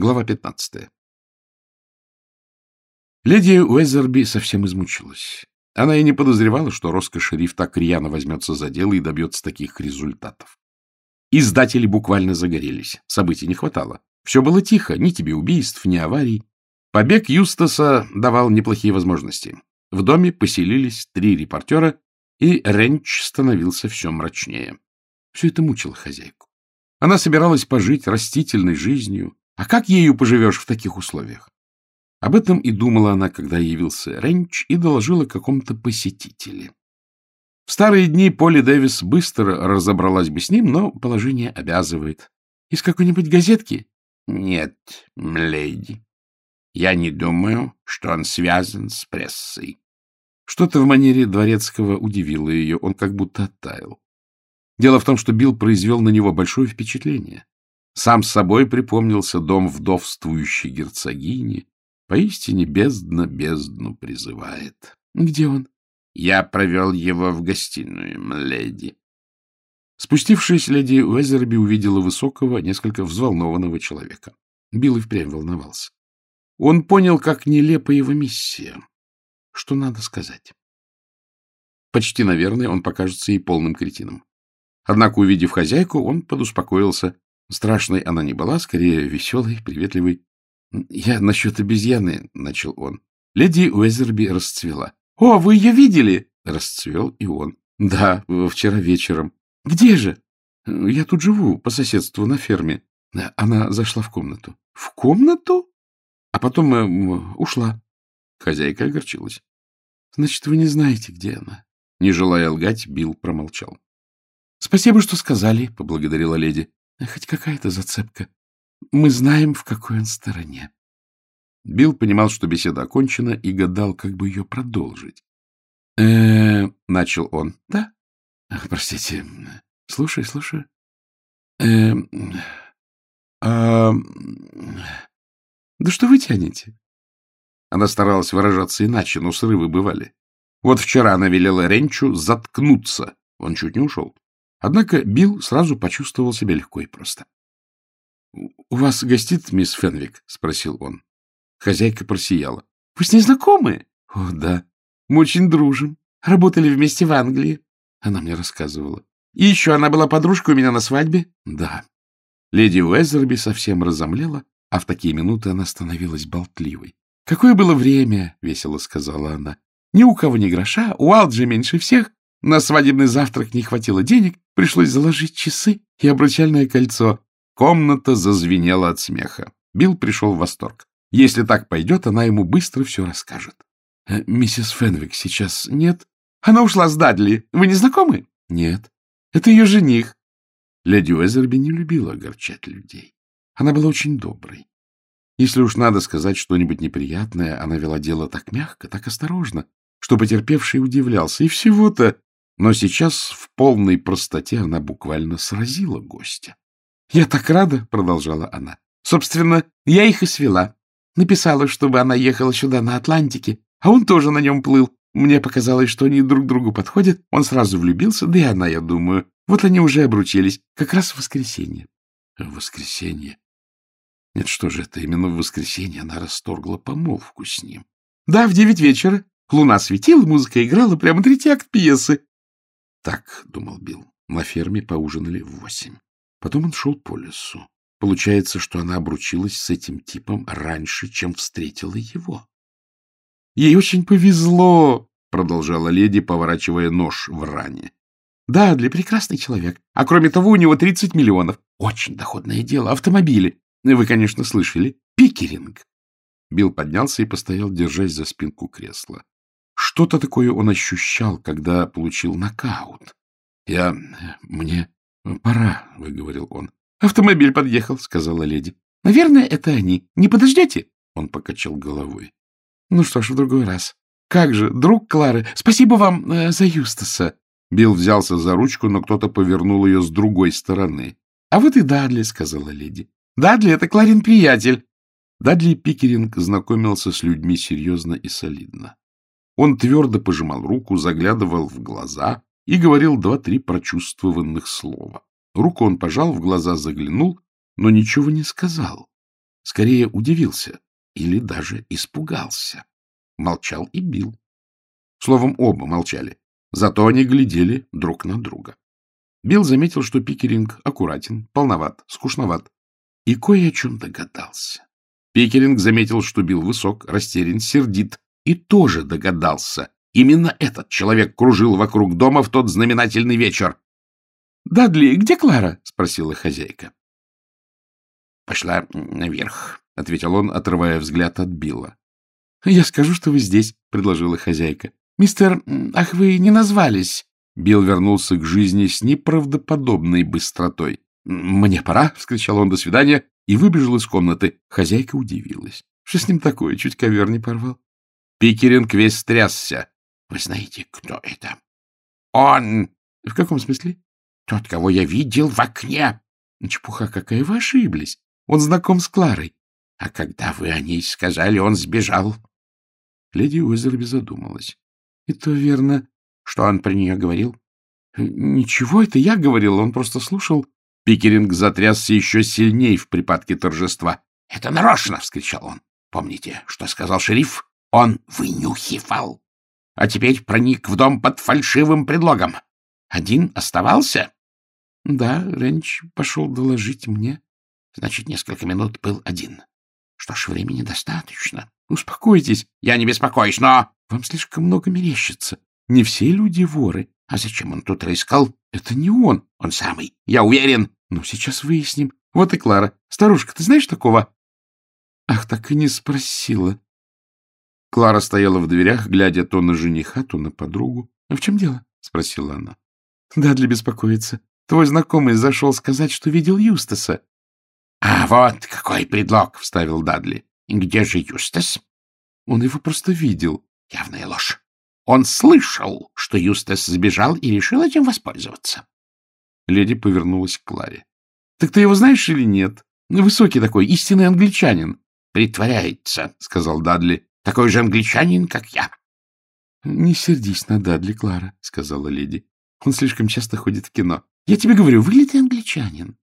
Глава 15. Леди Уэзерби совсем измучилась. Она и не подозревала, что роскошь-шериф так рьяно возьмется за дело и добьется таких результатов. Издатели буквально загорелись. Событий не хватало. Все было тихо, ни тебе убийств, ни аварий. Побег Юстаса давал неплохие возможности. В доме поселились три репортера, и Ренч становился все мрачнее. Все это мучило хозяйку. Она собиралась пожить растительной жизнью, а как ею поживешь в таких условиях? Об этом и думала она, когда явился Ренч и доложила какому-то посетителе. В старые дни Поли Дэвис быстро разобралась бы с ним, но положение обязывает. Из какой-нибудь газетки? Нет, мледи. Я не думаю, что он связан с прессой. Что-то в манере дворецкого удивило ее, он как будто оттаял. Дело в том, что Билл произвел на него большое впечатление. Сам с собой припомнился дом вдовствующей герцогини. Поистине бездна бездну призывает. Где он? Я провел его в гостиную, леди. Спустившись, леди Уэзерби увидела высокого, несколько взволнованного человека. Билл и впрямь волновался. Он понял, как нелепа его миссия. Что надо сказать? Почти, наверное, он покажется ей полным кретином. Однако, увидев хозяйку, он подуспокоился. Страшной она не была, скорее веселой, приветливой. — Я насчет обезьяны, — начал он. Леди Уэзерби расцвела. — О, вы ее видели? — расцвел и он. — Да, вчера вечером. — Где же? — Я тут живу, по соседству, на ферме. Она зашла в комнату. — В комнату? А потом э, ушла. Хозяйка огорчилась. — Значит, вы не знаете, где она? Не желая лгать, Билл промолчал. — Спасибо, что сказали, — поблагодарила леди. — Хоть какая-то зацепка. Мы знаем, в какой он стороне. Билл понимал, что беседа окончена, и гадал, как бы ее продолжить. э начал он. — Да? — Простите. Слушай, слушай. э а... Да что вы тянете? Она старалась выражаться иначе, но срывы бывали. Вот вчера она велела Ренчу заткнуться. Он чуть не ушел. Однако Билл сразу почувствовал себя легко и просто. — У вас гостит мисс Фенвик? — спросил он. Хозяйка просияла. — Вы с ней знакомы? — О, да. Мы очень дружим. Работали вместе в Англии. Она мне рассказывала. И еще она была подружкой у меня на свадьбе. — Да. Леди Уэзерби совсем разомлела, а в такие минуты она становилась болтливой. — Какое было время, — весело сказала она. — Ни у кого ни гроша, у Алджи меньше всех. На свадебный завтрак не хватило денег, пришлось заложить часы и обручальное кольцо. Комната зазвенела от смеха. Билл пришел в восторг. Если так пойдет, она ему быстро все расскажет. «Э, — Миссис Фенвик сейчас нет? — Она ушла с Дадли. Вы не знакомы? — Нет. — Это ее жених. Леди Уэзерби не любила огорчать людей. Она была очень доброй. Если уж надо сказать что-нибудь неприятное, она вела дело так мягко, так осторожно, что потерпевший удивлялся. И всего-то... Но сейчас в полной простоте она буквально сразила гостя. — Я так рада, — продолжала она. — Собственно, я их и свела. Написала, чтобы она ехала сюда на Атлантике, а он тоже на нем плыл. Мне показалось, что они друг другу подходят. Он сразу влюбился, да и она, я думаю. Вот они уже обручились, как раз в воскресенье. — В воскресенье? Нет, что же это, именно в воскресенье она расторгла помолвку с ним. — Да, в девять вечера. Луна светила, музыка играла, прямо третий акт пьесы. — Так, — думал Билл, — на ферме поужинали в восемь. Потом он шел по лесу. Получается, что она обручилась с этим типом раньше, чем встретила его. — Ей очень повезло, — продолжала леди, поворачивая нож в ране. — Да, для прекрасный человек. А кроме того, у него 30 миллионов. Очень доходное дело. Автомобили. Вы, конечно, слышали. Пикеринг. Билл поднялся и постоял, держась за спинку кресла. Что-то такое он ощущал, когда получил нокаут. — Я... мне пора, — выговорил он. — Автомобиль подъехал, — сказала леди. — Наверное, это они. Не подождете? Он покачал головой. — Ну что ж, в другой раз. Как же, друг Клары, спасибо вам э, за Юстаса. Билл взялся за ручку, но кто-то повернул ее с другой стороны. — А вот и Дадли, — сказала леди. — Дадли — это Кларин приятель. Дадли Пикеринг знакомился с людьми серьезно и солидно. Он твердо пожимал руку, заглядывал в глаза и говорил два-три прочувствованных слова. Руку он пожал, в глаза заглянул, но ничего не сказал. скорее удивился или даже испугался. Молчал и бил. Словом, оба молчали. Зато они глядели друг на друга. Билл заметил, что Пикеринг аккуратен, полноват, скучноват, и кое о чем догадался. Пикеринг заметил, что Билл высок, растерян, сердит, и тоже догадался. Именно этот человек кружил вокруг дома в тот знаменательный вечер. — Дадли, где Клара? — спросила хозяйка. — Пошла наверх, — ответил он, отрывая взгляд от Билла. — Я скажу, что вы здесь, — предложила хозяйка. — Мистер... Ах, вы не назвались. Билл вернулся к жизни с неправдоподобной быстротой. — Мне пора, — вскричал он, — до свидания, и выбежал из комнаты. Хозяйка удивилась. Что с ним такое? Чуть ковер не порвал. Пикеринг весь трясся. — Вы знаете, кто это? — Он! — В каком смысле? — Тот, кого я видел в окне. — Чепуха какая, вы ошиблись. Он знаком с Кларой. — А когда вы о ней сказали, он сбежал. Леди Уэзерби задумалась. — И то верно. Что он про нее говорил? — Ничего, это я говорил, он просто слушал. Пикеринг затрясся еще сильней в припадке торжества. — Это нарочно! — вскричал он. — Помните, что сказал шериф? Он вынюхивал. А теперь проник в дом под фальшивым предлогом. Один оставался? — Да, Ренч пошел доложить мне. Значит, несколько минут был один. Что ж, времени достаточно. Успокойтесь. Я не беспокоюсь, но... Вам слишком много мерещится. Не все люди воры. А зачем он тут рыскал? Это не он. Он самый. Я уверен. Ну, сейчас выясним. Вот и Клара. Старушка, ты знаешь такого? Ах, так и не спросила. Клара стояла в дверях, глядя то на жениха, то на подругу. — А в чем дело? — спросила она. — Дадли беспокоится. Твой знакомый зашел сказать, что видел Юстаса. — А вот какой предлог! — вставил Дадли. — Где же Юстас? — Он его просто видел. — Явная ложь. Он слышал, что Юстас сбежал и решил этим воспользоваться. Леди повернулась к Кларе. — Так ты его знаешь или нет? Высокий такой, истинный англичанин. — Притворяется, — сказал Дадли. — Такой же англичанин, как я. — Не сердись на Дадли, Клара, — сказала леди. Он слишком часто ходит в кино. Я тебе говорю, вылитый англичанин.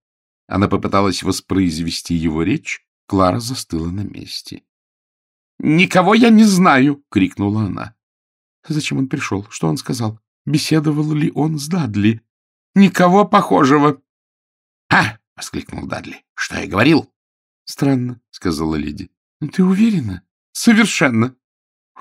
Она попыталась воспроизвести его речь. Клара застыла на месте. — Никого я не знаю! — крикнула она. Зачем он пришел? Что он сказал? Беседовал ли он с Дадли? Никого похожего. — А! — воскликнул Дадли. — Что я говорил? — Странно, — сказала леди. — Ты уверена? — Совершенно.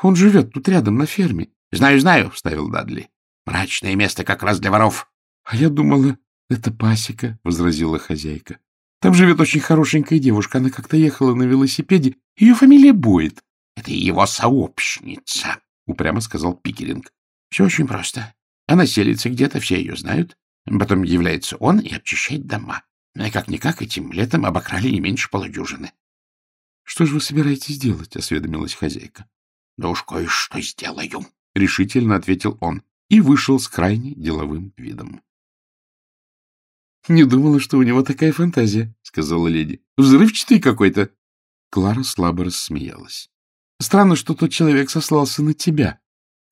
Он живет тут рядом, на ферме. — Знаю, знаю, — вставил Дадли. — Мрачное место как раз для воров. — А я думала, это пасека, — возразила хозяйка. — Там живет очень хорошенькая девушка. Она как-то ехала на велосипеде. Ее фамилия Бойд. — Это его сообщница, — упрямо сказал Пикеринг. — Все очень просто. Она селится где-то, все ее знают. Потом является он и обчищает дома. Как-никак этим летом обокрали не меньше полудюжины. — Что же вы собираетесь делать? — осведомилась хозяйка. — Да уж кое-что сделаю, — решительно ответил он и вышел с крайне деловым видом. — Не думала, что у него такая фантазия, — сказала леди. — Взрывчатый какой-то. Клара слабо рассмеялась. Странно, что тот человек сослался на тебя.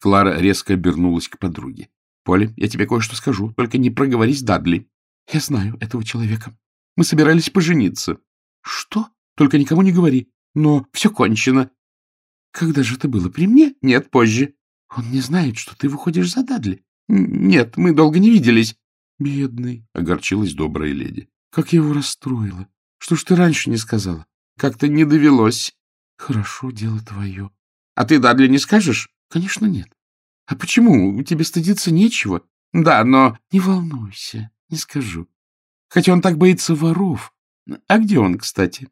Клара резко обернулась к подруге. — Поля, я тебе кое-что скажу, только не проговорись, Дадли. — Я знаю этого человека. Мы собирались пожениться. — Что? Только никому не говори. Но все кончено. — Когда же это было? При мне? Нет, позже. Он не знает, что ты выходишь за Дадли. — Нет, мы долго не виделись. — Бедный, — огорчилась добрая леди. — Как я его расстроила. Что ж ты раньше не сказала? Как-то не довелось. Хорошо, дело твое. А ты Дадли не скажешь? Конечно, нет. А почему? Тебе стыдиться нечего. Да, но... Не волнуйся, не скажу. Хотя он так боится воров. А где он, кстати?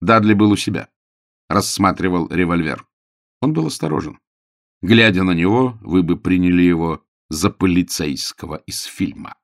Дадли был у себя. Рассматривал револьвер. Он был осторожен. Глядя на него, вы бы приняли его за полицейского из фильма.